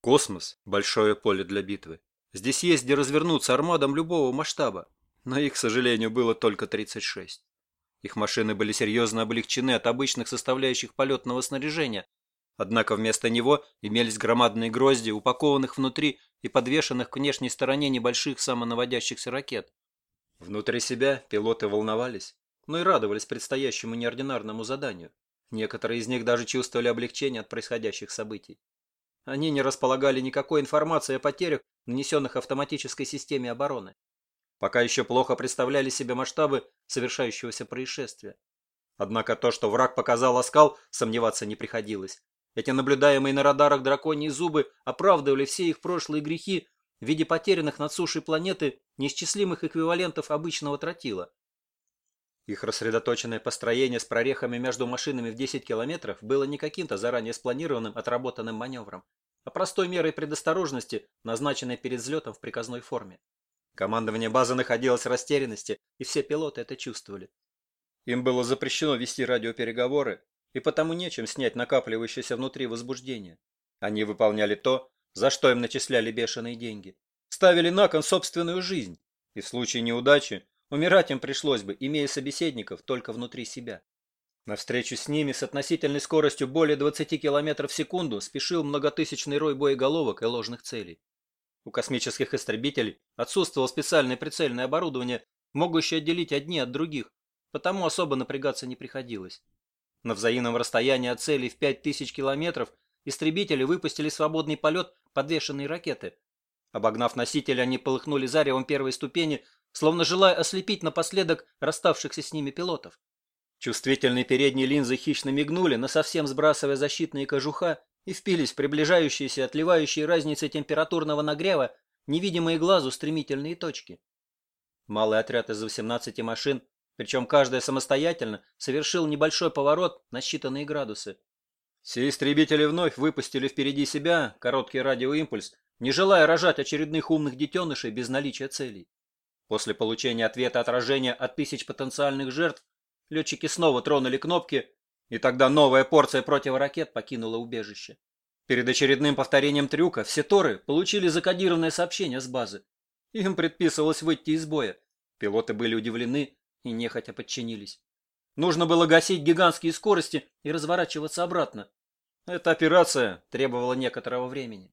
Космос – большое поле для битвы. Здесь есть где развернуться армадам любого масштаба, но их, к сожалению, было только 36. Их машины были серьезно облегчены от обычных составляющих полетного снаряжения, однако вместо него имелись громадные грозди, упакованных внутри и подвешенных к внешней стороне небольших самонаводящихся ракет. Внутри себя пилоты волновались, но и радовались предстоящему неординарному заданию. Некоторые из них даже чувствовали облегчение от происходящих событий. Они не располагали никакой информацией о потерях, нанесенных автоматической системе обороны. Пока еще плохо представляли себе масштабы совершающегося происшествия. Однако то, что враг показал оскал, сомневаться не приходилось. Эти наблюдаемые на радарах драконьи зубы оправдывали все их прошлые грехи в виде потерянных над сушей планеты неисчислимых эквивалентов обычного тротила. Их рассредоточенное построение с прорехами между машинами в 10 километров было не каким-то заранее спланированным отработанным маневром, а простой мерой предосторожности, назначенной перед взлетом в приказной форме. Командование базы находилось в растерянности, и все пилоты это чувствовали. Им было запрещено вести радиопереговоры, и потому нечем снять накапливающееся внутри возбуждение. Они выполняли то, за что им начисляли бешеные деньги. Ставили на кон собственную жизнь, и в случае неудачи Умирать им пришлось бы, имея собеседников только внутри себя. Навстречу с ними с относительной скоростью более 20 км в секунду спешил многотысячный рой боеголовок и ложных целей. У космических истребителей отсутствовало специальное прицельное оборудование, могущее отделить одни от других, потому особо напрягаться не приходилось. На взаимном расстоянии от целей в 5000 километров истребители выпустили свободный полет подвешенные ракеты. Обогнав носители, они полыхнули заревом первой ступени, словно желая ослепить напоследок расставшихся с ними пилотов. Чувствительные передние линзы хищно мигнули, но совсем сбрасывая защитные кожуха, и впились в приближающиеся, отливающие разницы температурного нагрева, невидимые глазу стремительные точки. Малый отряд из 18 машин, причем каждая самостоятельно, совершил небольшой поворот на считанные градусы. Все истребители вновь выпустили впереди себя короткий радиоимпульс, не желая рожать очередных умных детенышей без наличия целей. После получения ответа отражения от тысяч потенциальных жертв, летчики снова тронули кнопки, и тогда новая порция противоракет покинула убежище. Перед очередным повторением трюка все Торы получили закодированное сообщение с базы. Им предписывалось выйти из боя. Пилоты были удивлены и нехотя подчинились. Нужно было гасить гигантские скорости и разворачиваться обратно. Эта операция требовала некоторого времени.